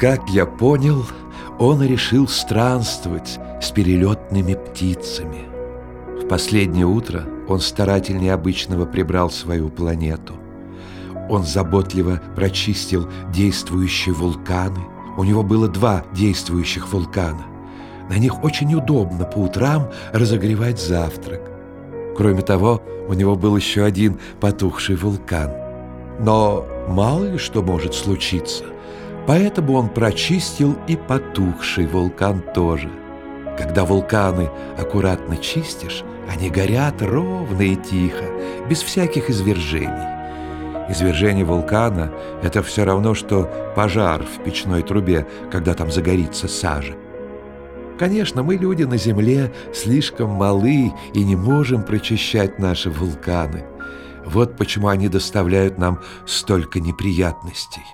Как я понял, он решил странствовать с перелетными птицами. В последнее утро он старательнее обычного прибрал свою планету. Он заботливо прочистил действующие вулканы. У него было два действующих вулкана. На них очень удобно по утрам разогревать завтрак. Кроме того, у него был еще один потухший вулкан. Но мало ли что может случиться, поэтому он прочистил и потухший вулкан тоже. Когда вулканы аккуратно чистишь, они горят ровно и тихо, без всяких извержений. Извержение вулкана – это все равно, что пожар в печной трубе, когда там загорится сажа. Конечно, мы, люди на Земле, слишком малы и не можем прочищать наши вулканы. Вот почему они доставляют нам столько неприятностей.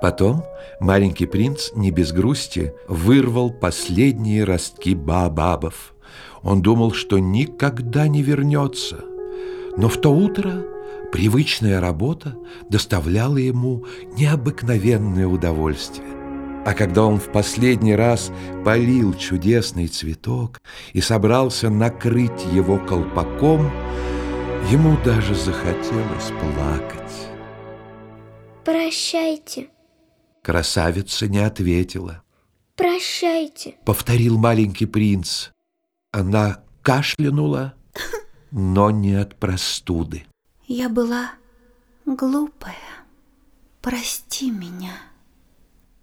Потом маленький принц не без грусти вырвал последние ростки баобабов. Он думал, что никогда не вернется. Но в то утро привычная работа доставляла ему необыкновенное удовольствие. А когда он в последний раз полил чудесный цветок и собрался накрыть его колпаком, ему даже захотелось плакать. «Прощайте!» Красавица не ответила. «Прощайте!» Повторил маленький принц. Она кашлянула, но не от простуды. «Я была глупая. Прости меня»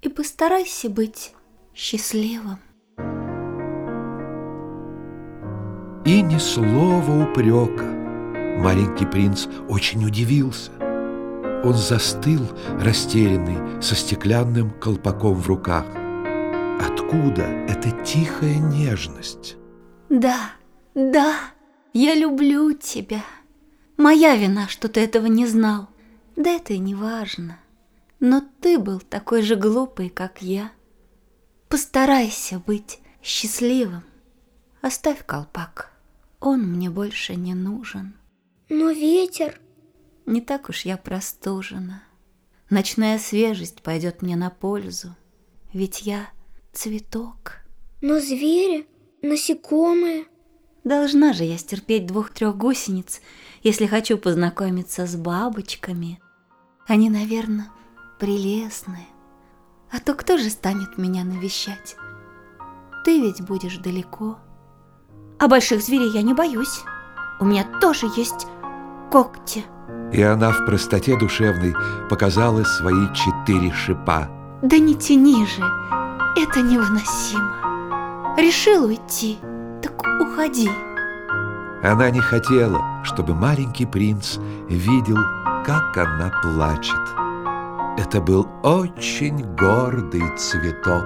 и постарайся быть счастливым. И ни слова упрека. Маленький принц очень удивился. Он застыл, растерянный, со стеклянным колпаком в руках. Откуда эта тихая нежность? Да, да, я люблю тебя. Моя вина, что ты этого не знал. Да это и не важно. Но ты был такой же глупый, как я. Постарайся быть счастливым. Оставь колпак, он мне больше не нужен. Но ветер... Не так уж я простужена. Ночная свежесть пойдет мне на пользу, ведь я цветок. Но звери, насекомые... Должна же я стерпеть двух-трех гусениц, если хочу познакомиться с бабочками. Они, наверное, прелестная. А то кто же станет меня навещать? Ты ведь будешь далеко. А больших зверей я не боюсь. У меня тоже есть когти. И она в простоте душевной показала свои четыре шипа. Да не тяни же, это невыносимо. Решил уйти, так уходи. Она не хотела, чтобы маленький принц видел, как она плачет. Это был очень гордый цветок.